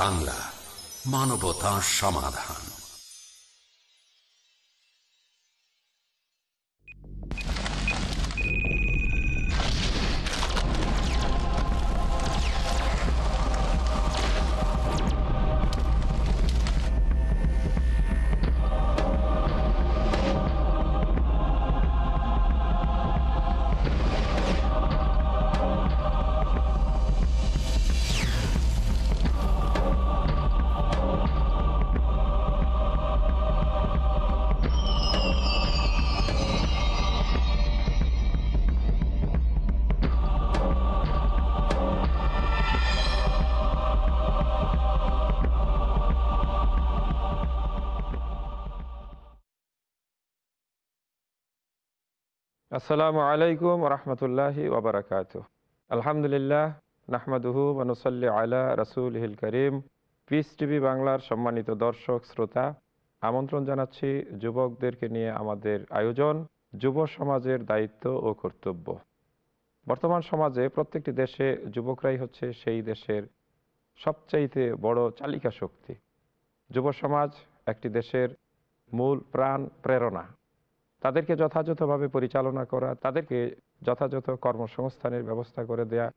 বাংলা মানবতা সমাধান। আসসালামু আলাইকুম রহমতুল্লাহি ওবরাকাত আলহামদুলিল্লাহ, নাহমাদুহু মনুসল্লি আলা রসুল হিল করিম পিস টিভি বাংলার সম্মানিত দর্শক, শ্রোতা, আমন্ত্রণ জানাচ্ছি যুবকদেরকে নিয়ে আমাদের আয়োজন যুব সমাজের দায়িত্ব ও কর্তব্য। বর্তমান সমাজে প্রত্যেকটি দেশে যুবকরাই হচ্ছে সেই দেশের সবচাইতে বড় চালিকা শক্তি। যুব সমাজ একটি দেশের মূল প্রাণ, প্রেরণা। তাদেরকে যথাযথভাবে পরিচালনা করা, তাদেরকে যথাযথ কর্মসংস্থানের ব্যবস্থা করে দেয়া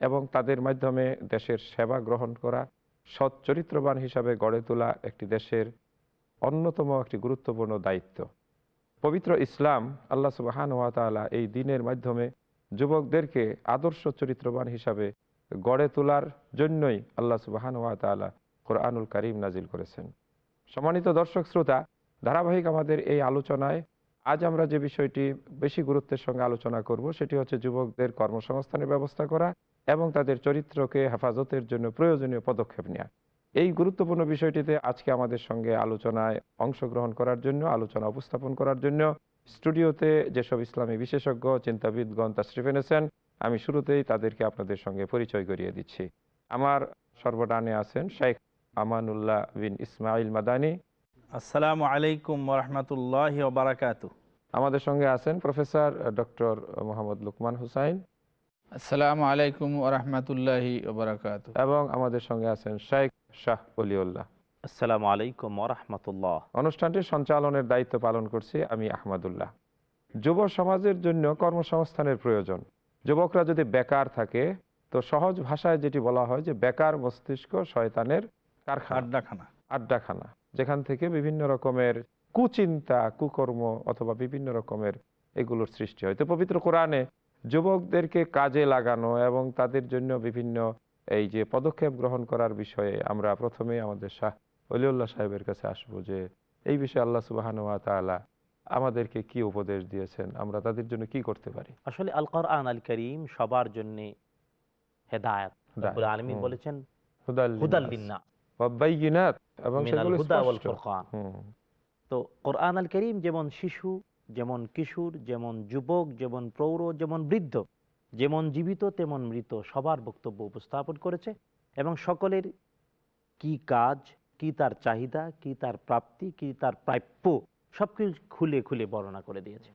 এবং তাদের মাধ্যমে দেশের সেবা গ্রহণ করা সৎ চরিত্রবান হিসাবে গড়ে তোলা একটি দেশের অন্যতম একটি গুরুত্বপূর্ণ দায়িত্ব। পবিত্র ইসলাম, আল্লাহ সুবাহান ওয়াতালা এই দিনের মাধ্যমে যুবকদেরকে আদর্শ চরিত্রবান হিসাবে গড়ে তোলার জন্যই আল্লাহ সুবাহান ওয়াতালা কোরআনুল করিম নাজিল করেছেন। সম্মানিত দর্শক শ্রোতা, ধারাবাহিক আমাদের এই আলোচনায় আজ আমরা যে বিষয়টি বেশি গুরুত্বের সঙ্গে আলোচনা করব, সেটি হচ্ছে যুবকদের কর্মসংস্থানের ব্যবস্থা করা এবং তাদের চরিত্রকে হেফাজতের জন্য প্রয়োজনীয় পদক্ষেপ নেওয়া এই গুরুত্বপূর্ণ বিষয়টিতে আজকে আমাদের সঙ্গে আলোচনায় অংশগ্রহণ করার জন্য, আলোচনা উপস্থাপন করার জন্য স্টুডিওতে যেসব ইসলামী বিশেষজ্ঞ চিন্তাবিদগণ তাশরিফ এনেছেন আমি শুরুতেই তাদেরকে আপনাদের সঙ্গে পরিচয় করিয়ে দিচ্ছি। আমার সর্বডানে আছেন শেখ আমানুল্লাহ বিন ইসমাইল মাদানী। আসসালামু আলাইকুম রহমতুল্লাহ বারাকাত আমাদের সঙ্গে আছেন প্রফেসর ডক্টর মোহাম্মদ লুকমান হুসাইন। আসসালামু আলাইকুম রহমতুল্লাহি ওবরাকাত এবং আমাদের সঙ্গে আছেন শেখ শাহ অলিউল্লাহ। আসসালামু আলাইকুম রহমতুল্লাহ। অনুষ্ঠানটির সঞ্চালনের দায়িত্ব পালন করছি আমি আহমদুল্লাহ। যুব সমাজের জন্য কর্মসংস্থানের প্রয়োজন। যুবকরা যদি বেকার থাকে তো সহজ ভাষায় যেটি বলা হয় যে বেকার মস্তিষ্ক শয়তানের কারখানা। আড্ডাখানা। আড্ডাখানা যেখান থেকে বিভিন্ন রকমের কুচিন্তা কুকর্ম অথবা বিভিন্ন রকমের এগুলোর সৃষ্টি হয়। তো পবিত্র কোরআনে যুবকদেরকে কাজে লাগানো এবং তাদের জন্য বিভিন্ন এই যে পদক্ষেপ গ্রহণ করার বিষয়ে আমরা প্রথমে আমাদের শাহ অলিউল্লাহ সাহেবের কাছে আসব যে এই বিষয়ে আল্লাহ সুবাহানুয়া তালা আমাদেরকে কি উপদেশ দিয়েছেন আমরা তাদের জন্য কি করতে পারি? আসলে আল কোরআন আল করিম সবার জন্য হেদায়ত। হুম। বলেছেন হুদাল হুদাল লিন্নাস। লিন্নাস। ওয়াব্বাইয়িনাত, এবং সেগুলো তো কোরআন আল করিম যেমন শিশু, যেমন কিশোর, যেমন যুবক, যেমন প্রৌঢ়, যেমন বৃদ্ধ, যেমন জীবিত, তেমন মৃত সবার বক্তব্য উপস্থাপন করেছে এবং সকলের কি কাজ, কি তার চাহিদা, কি তার প্রাপ্তি, কি তার প্রাপ্য, সব কিছু খুলে খুলে বর্ণনা করে দিয়েছে।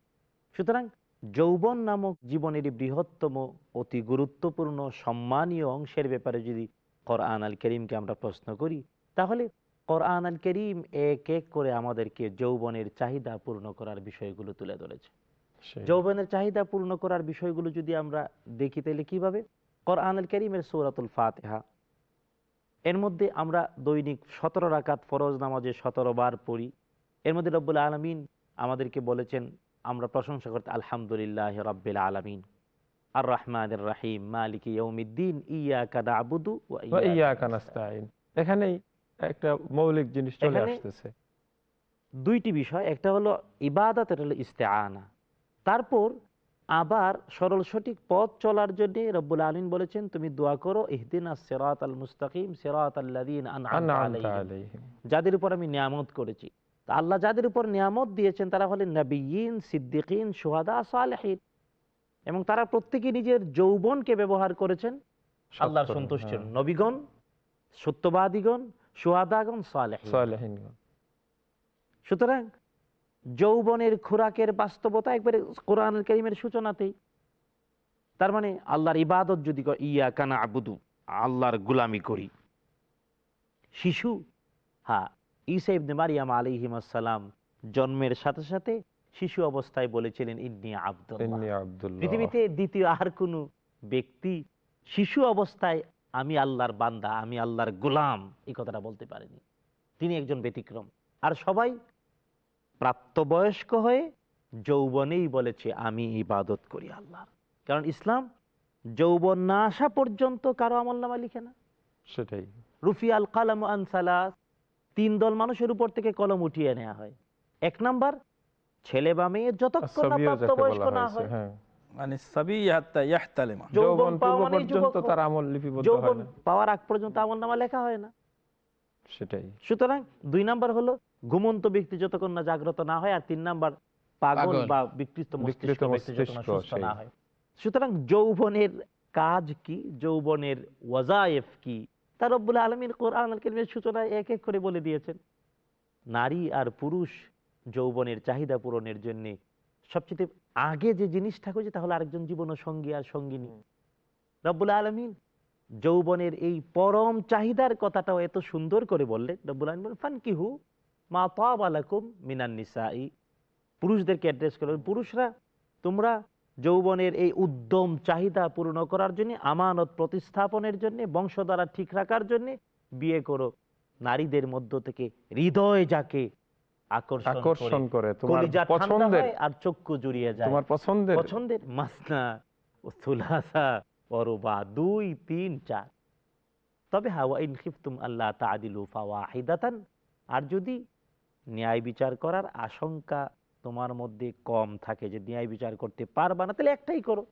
সুতরাং যৌবন নামক জীবনের বৃহত্তম, অতি গুরুত্বপূর্ণ, সম্মানীয় অংশের ব্যাপারে যদি কোরআন আল করিমকে আমরা প্রশ্ন করি, তাহলে কোরআন আল করিম এক এক করে আমাদেরকে যৌবনের চাহিদা পূর্ণ করার বিষয়গুলো তুলে ধরেছে। যৌবনের চাহিদা পূর্ণ করার বিষয়গুলো যদি আমরা দেখি তাহলে কীভাবে? কোরআন আল করিমের সৌরাতুল ফাতেহা। এর মধ্যে আমরা দৈনিক সতেরো রাকাত ফরজ নামাজে সতেরো বার পড়ি। এর মধ্যে রব্বুল আলমিন আমাদেরকে বলেছেন আমরা প্রশংসা করতে আলহামদুলিল্লাহ রব্বিল আলমিন। আর রহমান রাহিম মালিক ইয়ৌমিদ্দিন ইয়া কাদা আবুদু। এখানেই একটা মৌলিক জিনিস চলে এখানে- আসতেছে। দুইটি বিষয় একটা হলো ইবাদত এটা হলো ইস্তেআনা। তারপর আবার সরল সঠিক পথ চলার জন্য রব্বুল আলমিন বলেছেন তুমি দোয়া করো ইহদিন সেরাত আল মুস্তাকিম সেরাত আল্লাদিন যাদের উপর আমি নিয়ামত করেছি। তা আল্লাহ যাদের উপর নিয়ামত দিয়েছেন তারা হলেন নবীন সিদ্দিকিন সোহাদা সালেহিন। এবং তারা প্রত্যেকে নিজের যৌবনকে ব্যবহার করেছেন। আল্লাহর সন্তুষ্টের হ্যাঁ। নবীগণ সত্যবাদীগণ সালেহিন। সালেহিনগণ। সুতরাং যৌবনের খোরাকের বাস্তবতা একবারে কোরআন করিমের সূচনাতেই। তার মানে আল্লাহর ইবাদত যদি ইয়া কানা আবুদু আল্লাহর গুলামি করি। শিশু হ্যাঁ ঈসা ইবনে মারিয়াম আলিহিমাসাল্লাম জন্মের সাথে সাথে শিশু অবস্থায় বলেছিলেন ইন্নি আব্দুল পৃথিবীতে দ্বিতীয় আর কোনো ব্যক্তি শিশু অবস্থায় আমি আল্লাহর বান্দা আমি আল্লাহর গোলাম এই কথাটা বলতে পারেনি। তিনি একজন ব্যতিক্রম। আর সবাই প্রাপ্তবয়স্ক হয়ে যৌবনেই বলেছে আমি ইবাদত করি আল্লাহর। কারণ ইসলাম যৌবন না আসা পর্যন্ত কারও আমল নামা লিখে না। সেটাই। রুফি আল কালাম আনসালাস তিন দল মানুষের উপর থেকে কলম উঠিয়ে নেওয়া হয়। এক নাম্বার ছেলে বা মেয়ে যতক্ষণ প্রাপ্তবয়স্ক না হয়। মানে সাবি ইয়াহতা ইয়াহতালেমা। যৌবন যৌবন পাওয়া পূর্ব মানেই পর্যন্ত যুবক তার আমল লিপিবদ্ধ যৌবন না। পাওয়ার আগ পর্যন্ত আমল নামা লেখা হয় না। সেটাই। সুতরাং দুই নাম্বার হলো ঘুমন্ত ব্যক্তি যতক্ষণ না জাগ্রত না হয় আর তিন নাম্বার পাগল। বা বিকৃত না। হয়। সুতরাং যৌবনের কাজ কি? যৌবনের ওয়াজায়েফ কি? তার রব্বুল আলমীর কোরআন কারীমের সূচনায় এক এক করে বলে দিয়েছেন। নারী আর পুরুষ যৌবনের চাহিদা পূরণের জন্য সবচেয়ে আগে যে জিনিসটা হয়েছে তাহলে আরেকজন জীবন সঙ্গী আর সঙ্গিনী। রব্বুল আলমিন যৌবনের এই পরম চাহিদার কথাটাও এত সুন্দর করে বললেন। রব্বুল আলমিন বলেন ফান কিহু মা তাবালাকুম মিনান নিসাই। পুরুষদেরকে অ্যাড্রেস করলেন পুরুষরা তোমরা যৌবনের এই উদ্যম চাহিদা পূর্ণ করার জন্য আমানত প্রতিস্থাপনের জন্য বংশধারা ঠিক রাখার জন্য বিয়ে করো। নারীদের মধ্য থেকে হৃদয় যাকে আকর্ষণ করে। তোমার পছন্দের আর চক্ষু জুড়িয়ে যায়। তোমার পছন্দের পছন্দের মাসনা সুলাসা অরুবা দুই তিন চার। তবে হাওয়া ইন খিফতুম আল্লাহ তাদিলু ফাওয়াহিদাতান। আর যদি ন্যায় বিচার করার আশঙ্কা তোমার মধ্যে কম থাকে যে ন্যায় বিচার করতে পারবা না তাহলে একটাই করো।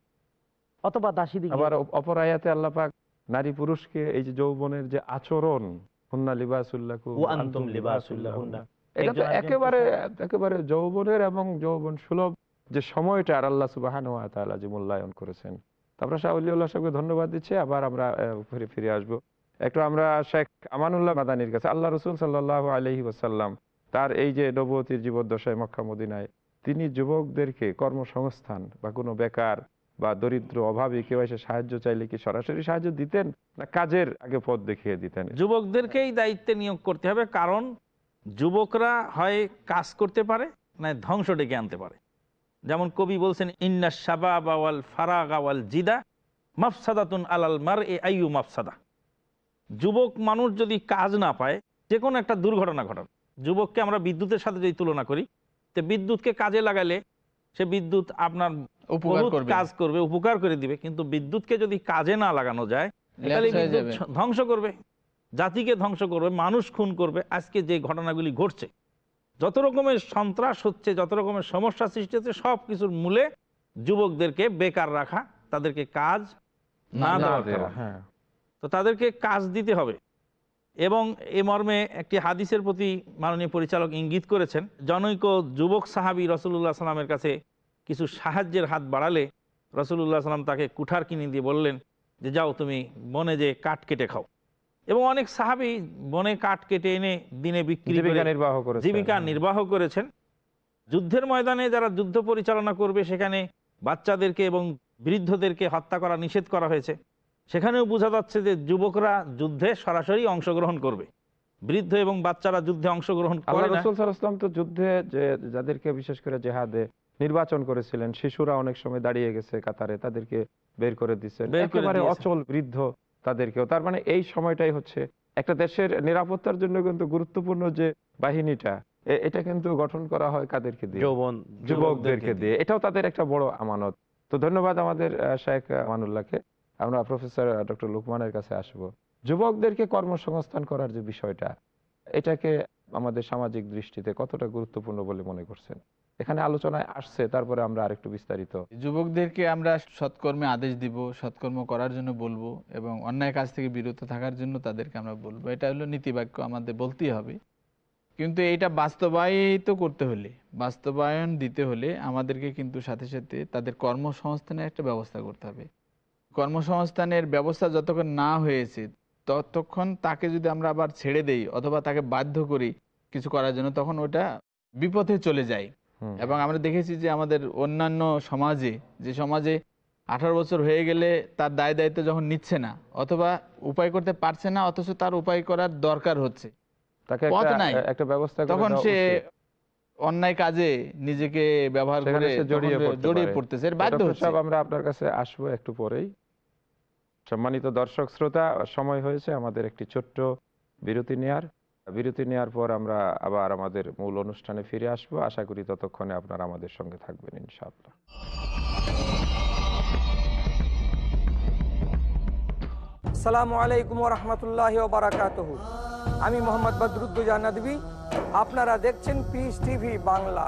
অথবা দাসী দিকে আবার অপ- অপর আয়াতে আল্লাহ পাক নারী পুরুষকে এই যে যৌবনের যে আচরণ হুন্না লিবাসুল্লাহু ও আন্তুম লিবাসুল্লাহুন্না। এটা তো একেবারে একেবারে যৌবনের এবং যৌবন সুলভ যে সময়টা আর আল্লাহ সুবাহান যে মূল্যায়ন করেছেন। তারপরে শাহ সাহেবকে ধন্যবাদ দিচ্ছি। আবার আমরা ফিরে ফিরে আসব। একটু আমরা শেখ আমানুল্লাহ মাদানির কাছে আল্লাহ রসুল সাল্লাহ আলহি ওসাল্লাম তার এই যে নবতির জীবদ্দশায় মক্কা মদিনায় তিনি যুবকদেরকে কর্মসংস্থান বা কোনো বেকার বা দরিদ্র অভাবী কেউ এসে সাহায্য চাইলে কি সরাসরি সাহায্য দিতেন? না কাজের আগে পথ দেখিয়ে দিতেন? যুবকদেরকেই দায়িত্বে নিয়োগ করতে হবে। কারণ যুবকরা হয় কাজ করতে পারে না ধ্বংস ডেকে আনতে পারে। যেমন কবি বলছেন ইন্না শাবাব আওয়াল ফারাগ আওয়াল জিদা মাফসাদাতুন আলাল মার এ আইয়ু মাফসাদা। যুবক মানুষ যদি কাজ না পায় যে কোনো একটা দুর্ঘটনা ঘটাবে যুবককে আমরা বিদ্যুতের সাথে যদি তুলনা করি তো বিদ্যুৎকে কাজে লাগালে সে বিদ্যুৎ আপনার কাজ করবে উপকার করে দিবে। কিন্তু বিদ্যুৎকে যদি কাজে না লাগানো যায় তাহলে ধ্বংস করবে। জাতিকে ধ্বংস করবে মানুষ খুন করবে আজকে যে ঘটনাগুলি ঘটছে। যত রকমের সন্ত্রাস হচ্ছে যত রকমের সমস্যা সৃষ্টি হচ্ছে সব কিছুর মূলে যুবকদেরকে বেকার রাখা তাদেরকে কাজ না না দেওয়া। হ্যাঁ। তো তাদেরকে কাজ দিতে হবে। এবং এ মর্মে একটি হাদিসের প্রতি মাননীয় পরিচালক ইঙ্গিত করেছেন জনৈক যুবক সাহাবি রসুল্লাহ সাল্লামের কাছে কিছু সাহায্যের হাত বাড়ালে রসুল্লাহ সাল্লাম তাকে কুঠার কিনে দিয়ে বললেন যে যাও তুমি বনে যে কাঠ কেটে খাও। এবং অনেক সাহাবি বনে কাঠ কেটে এনে দিনে বিক্রি করে জীবিকা নির্বাহ করে জীবিকা নির্বাহ করেছেন। যুদ্ধের ময়দানে যারা যুদ্ধ পরিচালনা করবে সেখানে বাচ্চাদেরকে এবং বৃদ্ধদেরকে হত্যা করা নিষেধ করা হয়েছে। সেখানেও বোঝা যাচ্ছে যে যুবকরা যুদ্ধে সরাসরি অংশগ্রহণ করবে। বৃদ্ধ এবং বাচ্চারা যুদ্ধে অংশগ্রহণ আল্লাহ করে না। রসুল সাল্লাম তো যুদ্ধে যে যাদেরকে বিশেষ করে জেহাদে নির্বাচন করেছিলেন শিশুরা অনেক সময় দাঁড়িয়ে গেছে কাতারে তাদেরকে বের করে দিচ্ছেন। একেবারে অচল বৃদ্ধ তাদেরকেও। তার মানে এই সময়টাই হচ্ছে একটা দেশের নিরাপত্তার জন্য কিন্তু গুরুত্বপূর্ণ যে বাহিনীটা এটা কিন্তু গঠন করা হয় কাদেরকে দিয়ে? যুবকদেরকে দিয়ে। এটাও তাদের একটা বড় আমানত। তো ধন্যবাদ আমাদের শেখ আমানুল্লাহকে। আমরা প্রফেসর ডক্টর লুকমানের কাছে আসব। যুবকদেরকে কর্মসংস্থান করার যে বিষয়টা এটাকে আমাদের সামাজিক দৃষ্টিতে কতটা গুরুত্বপূর্ণ বলে মনে করছেন? এখানে আলোচনায় আসছে, তারপরে আমরা আরেকটু বিস্তারিত। যুবকদেরকে আমরা সৎকর্মে আদেশ দিব, সৎকর্ম করার জন্য বলব এবং অন্যায় কাজ থেকে বিরত থাকার জন্য তাদেরকে আমরা বলব। এটা হলো নীতিবাক্য আমাদের বলতেই হবে। কিন্তু এটা বাস্তবায়িত করতে হলে, বাস্তবায়ন দিতে হলে আমাদেরকে কিন্তু সাথে সাথে তাদের কর্মসংস্থানের একটা ব্যবস্থা করতে হবে। কর্মসংস্থানের ব্যবস্থা যতক্ষণ না হয়েছে, ততক্ষণ তাকে যদি আমরা আবার ছেড়ে দেই অথবা তাকে বাধ্য করি কিছু করার জন্য, তখন ওটা বিপথে চলে যায়। এবং আমরা দেখেছি যে আমাদের অন্যান্য সমাজে যে সমাজে আঠারো বছর হয়ে গেলে তার দায় দায়িত্ব যখন নিচ্ছে না অথবা উপায় করতে পারছে না অথচ তার উপায় করার দরকার হচ্ছে। একটা- ব্যবস্থা তখন সে অন্যায় কাজে নিজেকে ব্যবহার করে জড়িয়ে পড়তেছে বাধ্য হচ্ছে। আমরা আপনার কাছে আসব একটু পরেই। সম্মানিত দর্শক শ্রোতা সময় হয়েছে আমাদের একটি ছোট্ট বিরতি নেয়ার। বিরতি নেওয়ার পর আমরা আবার আমাদের মূল অনুষ্ঠানে ফিরে আসব। আশা করি ততক্ষণে আপনারা আমাদের সঙ্গে থাকবেন, ইনশাআল্লাহ। সালামু আলাইকুম রহমতুল্লাহ বারাকাত আমি মোহাম্মদ বদরুদ্দুজা নদী আপনারা দেখছেন Peace TV Bangla.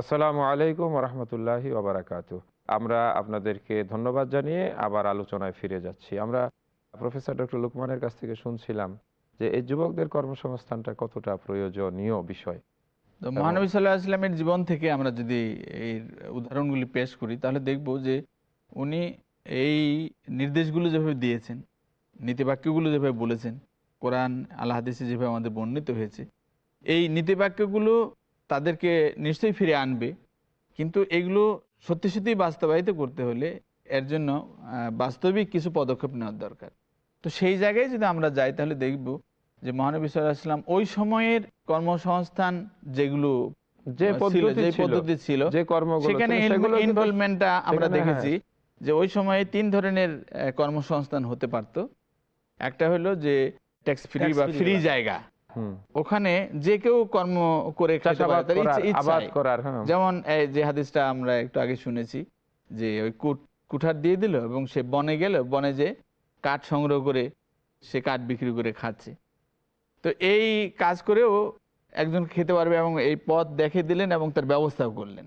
আসসালামু আলাইকুম রহমতুল্লাহি ওবরাকাত। আমরা আপনাদেরকে ধন্যবাদ জানিয়ে আবার আলোচনায় ফিরে যাচ্ছি। আমরা প্রফেসর ডক্টর লুকমানের কাছ থেকে শুনছিলাম যে এই যুবকদের কর্মসংস্থানটা কতটা প্রয়োজনীয় বিষয়। তো মহানবী সাল্লাহ আসলামের জীবন থেকে আমরা যদি এই উদাহরণগুলি পেশ করি, তাহলে দেখব যে উনি এই নির্দেশগুলো যেভাবে দিয়েছেন, নীতিবাক্যগুলো যেভাবে বলেছেন, কোরআন আল্লাহ হাদিসে যেভাবে আমাদের বর্ণিত হয়েছে, এই নীতিবাক্যগুলো তাদেরকে নিশ্চয়ই ফিরে আনবে। কিন্তু এগুলো সত্যি সত্যি বাস্তবায়িত করতে হলে এর জন্য বাস্তবিক কিছু পদক্ষেপ নেওয়ার দরকার। তো সেই জায়গায় যদি আমরা যাই তাহলে দেখব যে মহানবী সাল্লাহ আসলাম ওই সময়ের কর্মসংস্থান যেগুলো যে পদ্ধতি ছিল, যে কর্মগুলো সেখানে ইনভলভমেন্টটা আমরা হ্যাঁ। দেখেছি যে ওই সময়ে তিন ধরনের কর্মসংস্থান হতে পারত। একটা হলো যে ট্যাক্স ফ্রি বা ফ্রি জায়গা। ওখানে যে কেউ কর্ম করে যেমন এই যে হাদিসটা আমরা একটু আগে শুনেছি যে ওই কুঠার দিয়ে দিল এবং সে বনে গেল বনে যে কাঠ সংগ্রহ করে সে কাঠ বিক্রি করে খাচ্ছে। তো এই কাজ করেও একজন খেতে পারবে এবং এই পথ দেখে দিলেন এবং তার ব্যবস্থাও করলেন।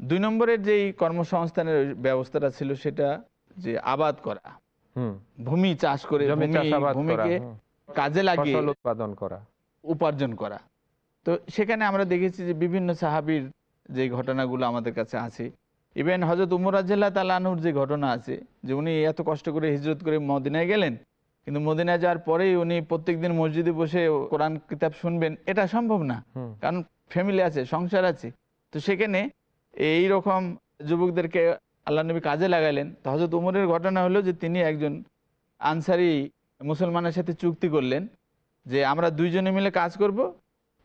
দুই নম্বরের যেই কর্মসংস্থানের ব্যবস্থাটা ছিল সেটা যে আবাদ করা। ভূমি চাষ করে ভূমিকে কাজে লাগিয়ে ফসল উৎপাদন করা। উপার্জন করা। তো সেখানে আমরা দেখেছি যে বিভিন্ন সাহাবির যে ঘটনাগুলো আমাদের কাছে আছে। ইভেন হজরত উমর রাজিল্লাহ তালানুর যে ঘটনা আছে যে উনি এত কষ্ট করে হিজরত করে মদিনায় গেলেন কিন্তু মদিনায় যাওয়ার পরেই উনি প্রত্যেকদিন মসজিদে বসে কোরআন কিতাব শুনবেন এটা সম্ভব না। কারণ ফ্যামিলি আছে সংসার আছে। তো সেখানে এই রকম যুবকদেরকে আল্লাহ নবী কাজে লাগাইলেন তো হজরত উমরের ঘটনা হলো যে তিনি একজন আনসারি মুসলমানের সাথে চুক্তি করলেন যে আমরা দুইজনে মিলে কাজ করব।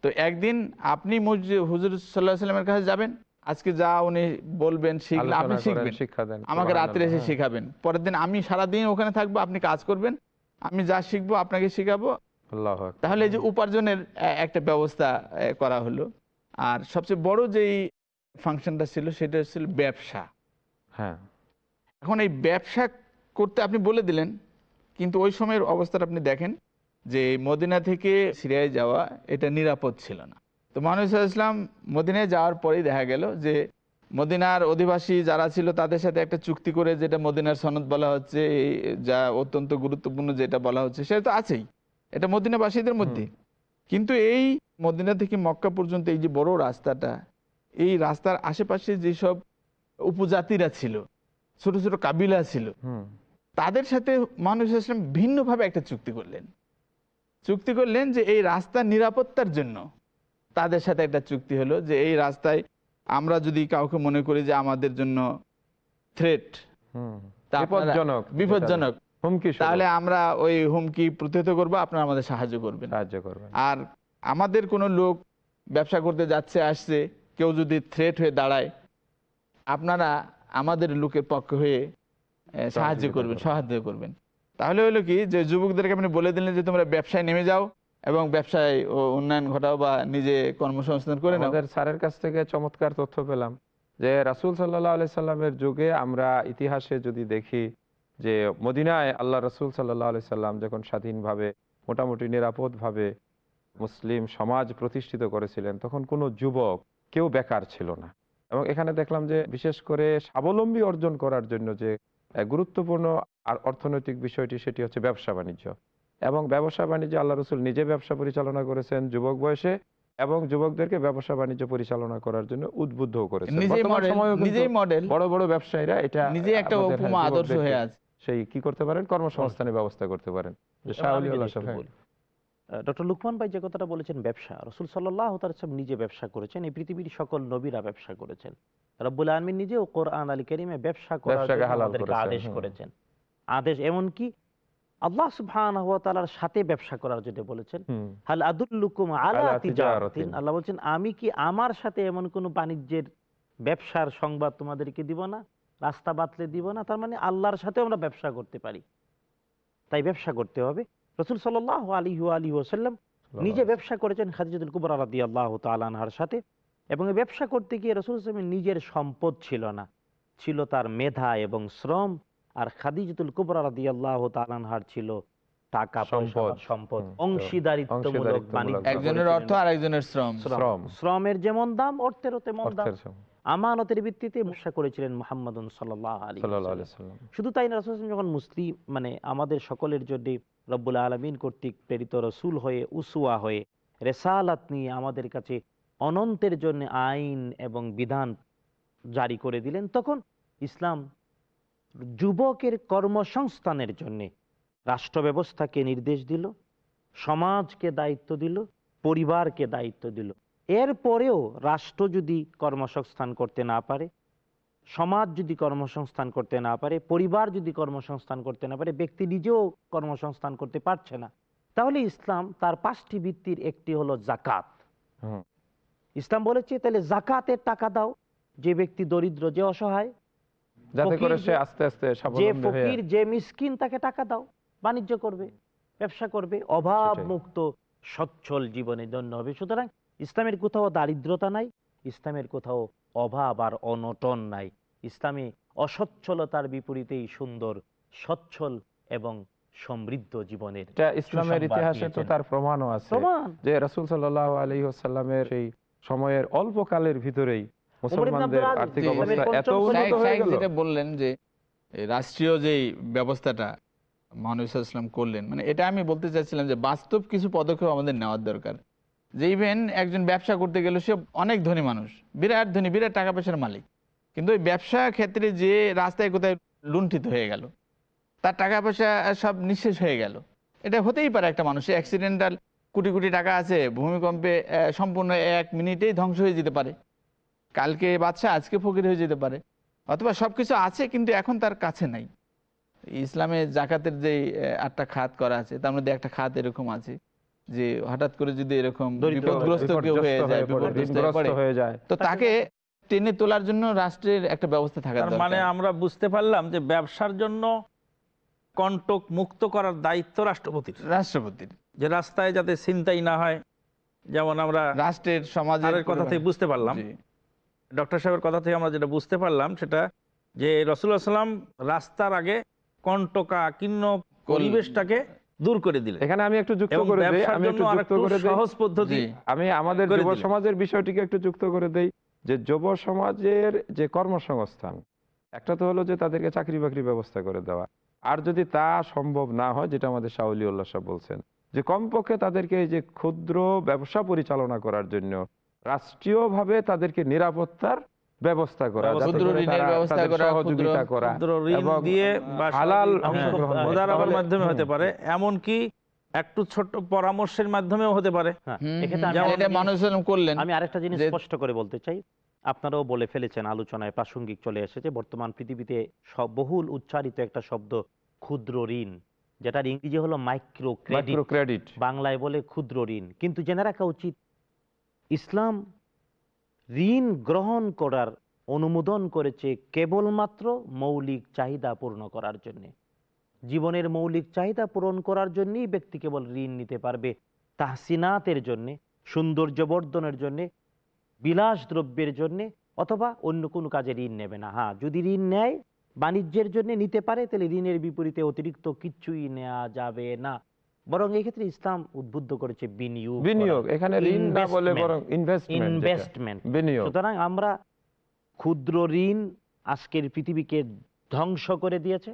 তো একদিন আপনি মসজিদ হুজুর সাল্লাহ সাল্লামের কাছে যাবেন। আজকে যা উনি বলবেন শিখলে আপনি শিখবেন। আমাকে রাত্রে এসে শেখাবেন। পরের দিন আমি সারাদিন ওখানে থাকব আপনি কাজ করবেন। আমি যা শিখব আপনাকে শিখাবো। তাহলে এই যে উপার্জনের একটা ব্যবস্থা করা হলো। আর সবচেয়ে বড় যেই ফাংশনটা ছিল সেটা ছিল ব্যবসা। হ্যাঁ। এখন এই ব্যবসা করতে আপনি বলে দিলেন কিন্তু ওই সময়ের অবস্থাটা আপনি দেখেন যে মদিনা থেকে সিরিয়ায় যাওয়া এটা নিরাপদ ছিল না। তো মানুষ ইসলাম মদিনায় যাওয়ার পরেই দেখা গেল যে মদিনার অধিবাসী যারা ছিল তাদের সাথে একটা চুক্তি করে যেটা মদিনার সনদ বলা হচ্ছে যা অত্যন্ত গুরুত্বপূর্ণ যেটা বলা হচ্ছে সেটা তো আছেই। এটা মদিনাবাসীদের মধ্যে। কিন্তু এই মদিনা থেকে মক্কা পর্যন্ত এই যে বড় রাস্তাটা এই রাস্তার আশেপাশে যেসব উপজাতিরা ছিল ছোট ছোট কাবিলা ছিল তাদের সাথে মানুষ ইসলাম ভিন্নভাবে একটা চুক্তি করলেন। চুক্তি করলেন যে এই রাস্তার নিরাপত্তার জন্য। তাদের সাথে একটা চুক্তি হলো যে এই রাস্তায় আমরা যদি কাউকে মনে করি যে আমাদের জন্য থ্রেট বিপজ্জনক। বিপজ্জনক। হুমকি তাহলে আমরা ওই হুমকি প্রতিহত করব আপনারা আমাদের সাহায্য করবেন। সাহায্য করবেন। আর আমাদের কোনো লোক ব্যবসা করতে যাচ্ছে আসছে কেউ যদি থ্রেট হয়ে দাঁড়ায় আপনারা আমাদের লোকের পক্ষ হয়ে সাহায্য করবেন। সাহায্য করবেন তাহলে হলো কি যে যুবকদেরকে আপনি বলে দিলেন যে তোমরা ব্যবসায় নেমে যাও এবং ব্যবসায় উন্নয়ন ঘটাও বা নিজে কর্মসংস্থান করে নাও আমাদের স্যারের কাছ থেকে চমৎকার তথ্য পেলাম যে রাসুল সাল্লাহ আলি সাল্লামের যুগে আমরা ইতিহাসে যদি দেখি যে মদিনায় আল্লাহ রসুল সাল্লাহ আলি সাল্লাম যখন স্বাধীনভাবে মোটামুটি নিরাপদভাবে মুসলিম সমাজ প্রতিষ্ঠিত করেছিলেন তখন কোনো যুবক কেউ বেকার ছিল না এবং এখানে দেখলাম যে বিশেষ করে স্বাবলম্বী অর্জন করার জন্য যে গুরুত্বপূর্ণ আর অর্থনৈতিক বিষয়টি সেটি হচ্ছে ব্যবসা বাণিজ্য। এবং ব্যবসা বাণিজ্য আল্লাহ রসুল নিজে ব্যবসা পরিচালনা করেছেন যুবক বয়সে এবং যুবকদেরকে ব্যবসা বাণিজ্য পরিচালনা করার জন্য উদ্বুদ্ধ করেছেন। বড় বড় ব্যবসায়ীরা এটা নিজেই একটা হ্যাঁ, উপমা আদর্শ হয়ে আছে। সেই কি করতে পারেন? কর্মসংস্থানের ব্যবস্থা করতে পারেন। যে শাহ আমি আলী যদি আল্লাহ একটু সাহেব, বলি। ডক্টর লুকমান ভাই যে কথাটা বলেছেন ব্যবসা। রসুল সাল্লাহ তার নিজে ব্যবসা করেছেন এই পৃথিবীর সকল নবীরা ব্যবসা করেছেন। রব্বুল আলমিন নিজেও কোরআন আলী করিমে ব্যবসা করার আদেশ করেছেন। আদেশ এমনকি আল্লাহ সাথে ব্যবসা করার জন্য বলেছেন হাল আদুল্লুকুম আলা আলা তিজারাতিন? তিজারাতিন। আল্লাহ আমি কি আমার সাথে এমন কোন বাণিজ্যের ব্যবসার সংবাদ তোমাদেরকে দিব না? রাস্তা বাতলে দিব না? তার মানে আল্লাহর সাথে আমরা ব্যবসা করতে পারি। তাই ব্যবসা করতে হবে। রসুল সাল্লাহ আলী আলী ওসাল্লাম নিজে ব্যবসা করেছেন খাদিজাতুল কুবরা রাদি আল্লাহ তালানহার সাথে। এবং এই ব্যবসা করতে গিয়ে রসুল ইসলামের নিজের সম্পদ ছিল না ছিল তার মেধা এবং শ্রম আর খাদিজাতুল কুবরা রাদি আল্লাহ তালানহার ছিল টাকা সম্পদ। সম্পদ অংশীদারিত্বমূলক একজনের অর্থ করেছিলেন। আর একজনের শ্রম শ্রম। শ্রম। শ্রমের যেমন দাম অর্থেরও তেমন দাম আমানতের ভিত্তিতে ব্যবসা করেছিলেন মোহাম্মদুন সাল্লাহ আলী সাল্লাল্লাহু আলাইহি সাল্লাম। শুধু তাই না রসুল যখন মুসলিম মানে আমাদের সকলের জন্য রব্বুল আলমিন কর্তৃক প্রেরিত রসুল হয়ে উসুয়া হয়ে রেসালাত নিয়ে আমাদের কাছে অনন্তের জন্য আইন এবং বিধান জারি করে দিলেন, তখন ইসলাম যুবকের কর্মসংস্থানের জন্য রাষ্ট্র ব্যবস্থাকে নির্দেশ দিল, সমাজকে দায়িত্ব দিল, পরিবারকে দায়িত্ব দিল এরপরেও রাষ্ট্র যদি কর্মসংস্থান করতে না পারে, সমাজ যদি কর্মসংস্থান করতে না পারে, পরিবার যদি কর্মসংস্থান করতে না পারে, ব্যক্তি নিজেও কর্মসংস্থান করতে পারছে না, তাহলে ইসলাম তার পাঁচটি ভিত্তির একটি হলো জাকাত। ইসলাম বলেছে তাহলে জাকাতের টাকা দাও যে ব্যক্তি দরিদ্র যে অসহায় যাতে করে সে আস্তে আস্তে যে ফকির যে মিসকিন তাকে টাকা দাও বাণিজ্য করবে ব্যবসা করবে অভাব মুক্ত সচ্ছল জীবনের জন্য হবে। সুতরাং ইসলামের কোথাও দারিদ্রতা নাই ইসলামের কোথাও অভাব আর অনটন নাই। ইসলামে অসচ্ছলতার বিপরীতেই সুন্দর সচ্ছল এবং সমৃদ্ধ জীবনের ইসলামের ইতিহাসে তো তার প্রমাণও আছে যে রাসূল ওয়াসাল্লামের সেই সময়ের অল্প কালের ভিতরেই মুসলমানদের আর্থিক অবস্থা এত উন্নত হয়ে গেল। যেটা বললেন যে রাষ্ট্রীয় যেই ব্যবস্থাটা মহানবী করলেন মানে এটা আমি বলতে চাচ্ছিলাম যে বাস্তব কিছু পদক্ষেপ আমাদের নেওয়ার দরকার। যে ইভেন একজন ব্যবসা করতে গেলে সে অনেক ধনী মানুষ বিরাট ধনী বিরাট টাকা পয়সার মালিক। কিন্তু ওই ব্যবসা ক্ষেত্রে যে রাস্তায় কোথায় লুণ্ঠিত হয়ে গেল তার টাকা পয়সা সব নিঃশেষ হয়ে গেল। এটা হতেই পারে একটা মানুষের অ্যাক্সিডেন্টাল কোটি কোটি টাকা আছে ভূমিকম্পে সম্পূর্ণ এক মিনিটেই ধ্বংস হয়ে যেতে পারে। কালকে বাচ্চা আজকে ফকির হয়ে যেতে পারে। অথবা সবকিছু আছে কিন্তু এখন তার কাছে নাই। ইসলামে জাকাতের যে আটটা খাত করা আছে তার মধ্যে একটা খাত এরকম আছে যে হঠাৎ করে যদি এরকম বিপদগ্রস্ত কেউ যায় হয়ে যায়। তো তাকে টেনে তোলার জন্য রাষ্ট্রের একটা ব্যবস্থা থাকা মানে আমরা বুঝতে পারলাম যে ব্যবসার জন্য কন্টক মুক্ত করার দায়িত্ব রাষ্ট্রপতির। রাষ্ট্রপতির। যে রাস্তায় যাতে চিন্তাই না হয় যেমন আমরা রাষ্ট্রের সমাজের কথা থেকে বুঝতে পারলাম। ডক্টর সাহেবের কথা থেকে আমরা যেটা বুঝতে পারলাম সেটা যে রসুল্লাহ সাল্লাম রাস্তার আগে কন্টকা কিন্ন পরিবেশটাকে দূর করে দিলেন। এখানে আমি একটু যুক্ত করে দেই আমি একটু যুক্ত করে দেই। সহজ পদ্ধতি আমি আমাদের যুব সমাজের বিষয়টিকে একটু যুক্ত করে দেই যে যুব সমাজের যে কর্মসংস্থান একটা তো হলো যে তাদেরকে চাকরি বাকরি ব্যবস্থা করে দেওয়া। আর যদি তা সম্ভব না হয় যেটা আমাদের শাহলি উল্লাহ সাহেব বলছেন যে কমপক্ষে তাদেরকে যে ক্ষুদ্র ব্যবসা পরিচালনা করার জন্য রাষ্ট্রীয়ভাবে তাদেরকে নিরাপত্তার ব্যবস্থা করা যাতে ক্ষুদ্র করে ঋণের তারা ব্যবস্থা তাদের করা, সহযোগিতা করা ক্ষুদ্র ঋণ এবং দিয়ে হালাল অংশগ্রহণ মাধ্যমে হতে পারে এমনকি একটু ছোট্ট পরামর্শের মাধ্যমেও হতে পারে। হ্যাঁ, আমি আরেকটা জিনিস- করলেন। আমি আরেকটা জিনিস স্পষ্ট করে বলতে চাই। আপনারাও বলে ফেলেছেন আলোচনায় প্রাসঙ্গিক চলে এসেছে বর্তমান পৃথিবীতে সব বহুল উচ্চারিত একটা শব্দ ক্ষুদ্র ঋণ। যেটার ইংরেজি হলো মাইক্রো ক্রেডিট ক্রেডিট বাংলায় বলে ক্ষুদ্র ঋণ। কিন্তু জেনে রাখা উচিত ইসলাম ঋণ গ্রহণ করার অনুমোদন করেছে কেবলমাত্র মৌলিক চাহিদা পূর্ণ করার জন্য। জীবনের মৌলিক চাহিদা পূরণ করার জন্যই ব্যক্তি কেবল ঋণ নিতে পারবে তাহসিনাতের জন্যে সৌন্দর্য বর্ধনের জন্যে বিলাস দ্রব্যের জন্যে অথবা অন্য কোনো কাজে ঋণ নেবে না। হ্যাঁ যদি ঋণ নেয় বাণিজ্যের জন্য নিতে পারে তাহলে ঋণের বিপরীতে অতিরিক্ত কিচ্ছুই নেওয়া যাবে না। বরং এই ক্ষেত্রে ইসলাম উদ্বুদ্ধ করেছে বিনিয়োগ বিনিয়োগ এখানে ঋণ না বলে বরং ইনভেস্টমেন্ট ইনভেস্টমেন্ট বিনিয়োগ। সুতরাং আমরা ক্ষুদ্র ঋণ আজকের পৃথিবীকে ধ্বংস করে দিয়েছে।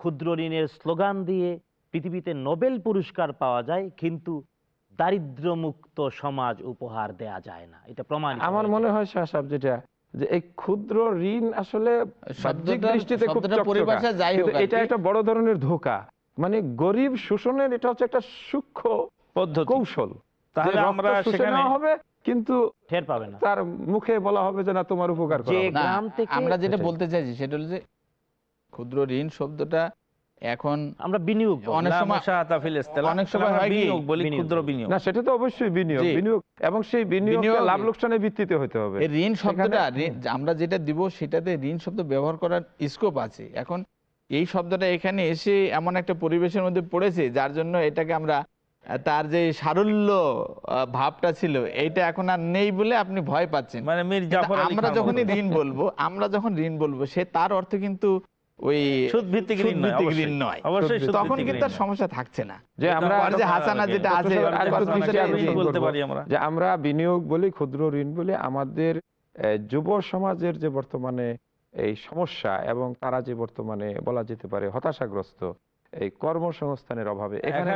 ক্ষুদ্র ঋণের স্লোগান দিয়ে পৃথিবীতে নোবেল পুরস্কার পাওয়া যায় কিন্তু দারিদ্র্যমুক্ত সমাজ উপহার দেয়া যায় না। এটা প্রমাণ আমার মনে হয় শাহ যেটা যে এই ক্ষুদ্র ঋণ আসলে দৃষ্টিতে খুব এটা একটা বড় ধরনের ধোকা। মানে গরিব শোষণের এটা হচ্ছে একটা সূক্ষ্ম পদ্ধতি। কৌশল। তাহলে আমরা সেখানে হবে কিন্তু টের পাবে না। তার মুখে বলা হবে যে না তোমার উপকার আমরা যেটা বলতে চাইছি সেটা হলো যে ক্ষুদ্র ঋণ শব্দটা এখন আমরা বিনিয়োগ অনেক সময়- মুশাহাতা ফিল ইস্তিলাহ। অনেক সময় হয় বিনিয়োগ বলি ক্ষুদ্র বিনিয়োগ। না সেটা তো অবশ্যই বিনিয়োগ। বিনিয়োগ এবং সেই বিনিয়োগ বিনিয়োগ- লাভ লোকসানের ভিত্তিতে হতে হবে। এই ঋণ শব্দটা আমরা যেটা দিব সেটাতে ঋণ শব্দ ব্যবহার করার স্কোপ আছে। এখন এই শব্দটা এখানে এসে এমন একটা পরিবেশের মধ্যে পড়েছে যার জন্য এটাকে আমরা তার যে সারল্য আহ, ভাবটা ছিল এইটা এখন আর নেই বলে আপনি ভয় পাচ্ছেন। মানে আমরা খান যখনই ঋণ বলব আমরা যখন ঋণ বলব সে তার অর্থ কিন্তু ওই সুদ ভিত্তিক ঋণ নয়, সুদ ভিত্তিক অবশ্যই। ঋণ নয়। অবশ্যই তখন কিন্তু আর সমস্যা থাকছে না। যে আমরা যে হাসানা যেটা আছে ডক্টর সাহেব, আরেকটু আরেকটু দৃষ্টি বিষয়ে আকর্ষণ ঋণ বলতে পারি আমরা? যে আমরা বিনিয়োগ বলি ক্ষুদ্র ঋণ বলি আমাদের যুব সমাজের যে বর্তমানে এই সমস্যা এবং তারা যে বর্তমানে বলা যেতে পারে হতাশাগ্রস্ত এই কর্মসংস্থানের অভাবে এখানে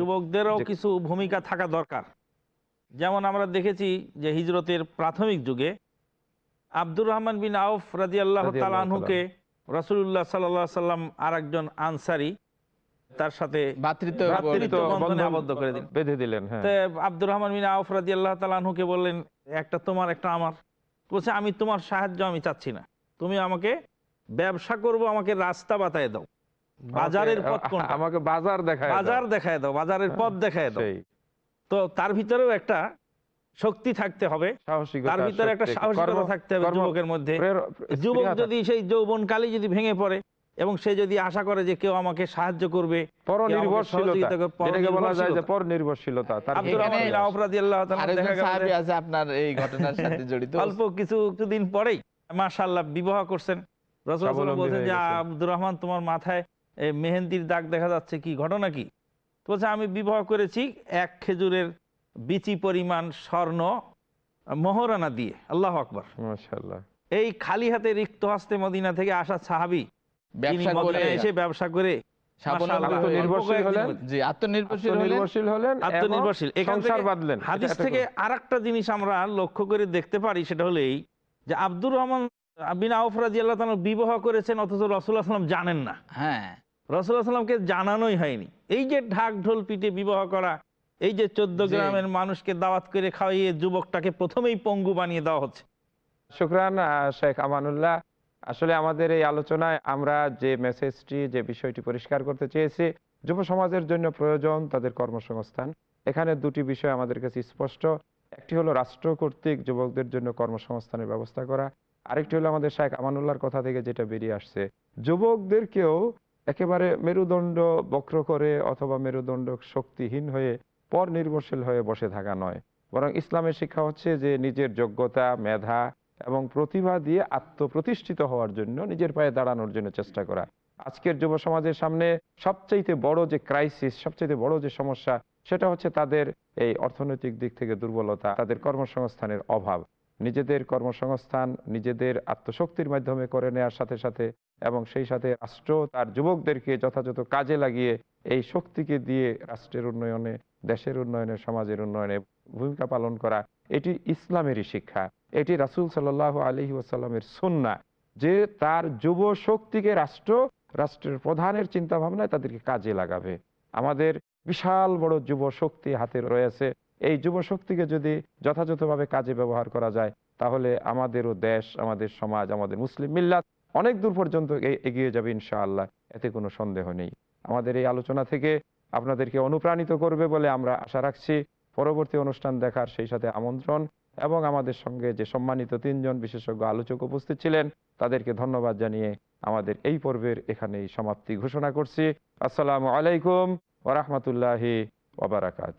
যুবকদেরও কিছু ভূমিকা থাকা দরকার। যেমন আমরা দেখেছি যে হিজরতের প্রাথমিক যুগে আব্দুর রহমান বিন আউফ রাজি আল্লাহ তালানহুকে রসুল্লাহ সাল্লাহ সাল্লাম আর একজন আনসারি তার সাথে আবদ্ধ করে দিন বেঁধে দিলেন হ্যাঁ। আব্দুর রহমান বিন আউফ রাজি আল্লাহ তালানহুকে বললেন একটা তোমার একটা আমার। বলছে আমি তোমার সাহায্য আমি চাচ্ছি না। তুমি আমাকে ব্যবসা করব আমাকে রাস্তা বাতায় দাও। বাজারের পথ আমাকে- কোনটা? আমাকে বাজার দেখায়। বাজার দেখায় দাও বাজারের পথ দেখায় দাও। তো তার ভিতরেও একটা শক্তি থাকতে হবে। সাহসিকতা তার ভিতরে একটা সাহসিকতা থাকতে হবে যুবকের মধ্যে। যুবক যদি সেই যৌবন কালে যদি ভেঙে পড়ে এবং সে যদি আশা করে যে কেউ আমাকে সাহায্য করবে আপনার এই ঘটনার সাথে জড়িত। অল্প কিছু কিছুদিন পরেই বিবাহ করছেন। বলছেন যে আব্দুর রহমান তোমার মাথায় মেহেন্দির দাগ দেখা যাচ্ছে কি ঘটনা কি? তো বলছে আমি বিবাহ করেছি এক খেজুরের বিচি পরিমাণ স্বর্ণ মহরানা দিয়ে। আল্লাহ আকবার। মাশাআল্লাহ। এই খালি হাতে রিক্ত হস্তে মদিনা থেকে আসা সাহাবি ব্যবসা করে এসে ব্যবসা করে হাদিস থেকে আর জিনিস আমরা লক্ষ্য করে দেখতে পারি সেটা হলো এই যে আব্দুর রহমান বিন আউফ রাজি আল্লাহ বিবাহ করেছেন অথচ রসুল্লাহ সাল্লাম জানেন না। হ্যাঁ। রসুল্লাহ সাল্লামকে জানানোই হয়নি। এই যে ঢাক ঢোল পিটে বিবাহ করা এই যে চোদ্দ গ্রামের মানুষকে দাওয়াত করে খাওয়াইয়ে যুবকটাকে প্রথমেই পঙ্গু বানিয়ে দেওয়া হচ্ছে। শুক্রান শেখ আমানুল্লাহ আসলে আমাদের এই আলোচনায় আমরা যে মেসেজটি যে বিষয়টি পরিষ্কার করতে চেয়েছি যুব সমাজের জন্য প্রয়োজন তাদের কর্মসংস্থান। এখানে দুটি বিষয় আমাদের কাছে স্পষ্ট। একটি হলো রাষ্ট্র কর্তৃক যুবকদের জন্য কর্মসংস্থানের ব্যবস্থা করা। আরেকটি হলো আমাদের শেখ আমানুল্লাহর কথা থেকে যেটা বেরিয়ে আসছে। যুবকদেরকেও একেবারে মেরুদণ্ড বক্র করে অথবা মেরুদণ্ড শক্তিহীন হয়ে পর নির্ভরশীল হয়ে বসে থাকা নয়। বরং ইসলামের শিক্ষা হচ্ছে যে নিজের যোগ্যতা, মেধা এবং প্রতিভা দিয়ে আত্মপ্রতিষ্ঠিত হওয়ার জন্য নিজের পায়ে দাঁড়ানোর জন্য চেষ্টা করা। আজকের যুব সমাজের সামনে সবচাইতে বড় যে ক্রাইসিস সবচাইতে বড় যে সমস্যা, সেটা হচ্ছে তাদের এই অর্থনৈতিক দিক থেকে দুর্বলতা, তাদের কর্মসংস্থানের অভাব। নিজেদের কর্মসংস্থান নিজেদের আত্মশক্তির মাধ্যমে করে নেওয়ার সাথে সাথে এবং সেই সাথে রাষ্ট্র তার যুবকদেরকে যথাযথ কাজে লাগিয়ে এই শক্তিকে দিয়ে রাষ্ট্রের উন্নয়নে, দেশের উন্নয়নে, সমাজের উন্নয়নে ভূমিকা পালন করা, এটি ইসলামেরই শিক্ষা। এটি রাসুল সাল্লাহ আলহি ওয়াসাল্লামের সুন্না। যে তার যুব শক্তিকে রাষ্ট্র, রাষ্ট্রের প্রধানের চিন্তা ভাবনায় তাদেরকে কাজে লাগাবে। আমাদের বিশাল বড় যুব শক্তি হাতে রয়েছে। এই যুব শক্তিকে যদি যথাযথভাবে কাজে ব্যবহার করা যায়, তাহলে আমাদেরও দেশ, আমাদের সমাজ, আমাদের মুসলিম মিল্লাত অনেক দূর পর্যন্ত এগিয়ে যাবে ইনশাআল্লাহ, এতে কোনো সন্দেহ নেই। আমাদের এই আলোচনা থেকে আপনাদেরকে অনুপ্রাণিত করবে বলে আমরা আশা রাখছি। পরবর্তী অনুষ্ঠান দেখার সেই সাথে আমন্ত্রণ এবং আমাদের সঙ্গে যে সম্মানিত তিনজন বিশেষজ্ঞ আলোচক উপস্থিত ছিলেন, তাদেরকে ধন্যবাদ জানিয়ে আমাদের এই পর্বের এখানেই সমাপ্তি ঘোষণা করছি। আসসালামু আলাইকুম ওরহমতুল্লাহি ওবরাকাত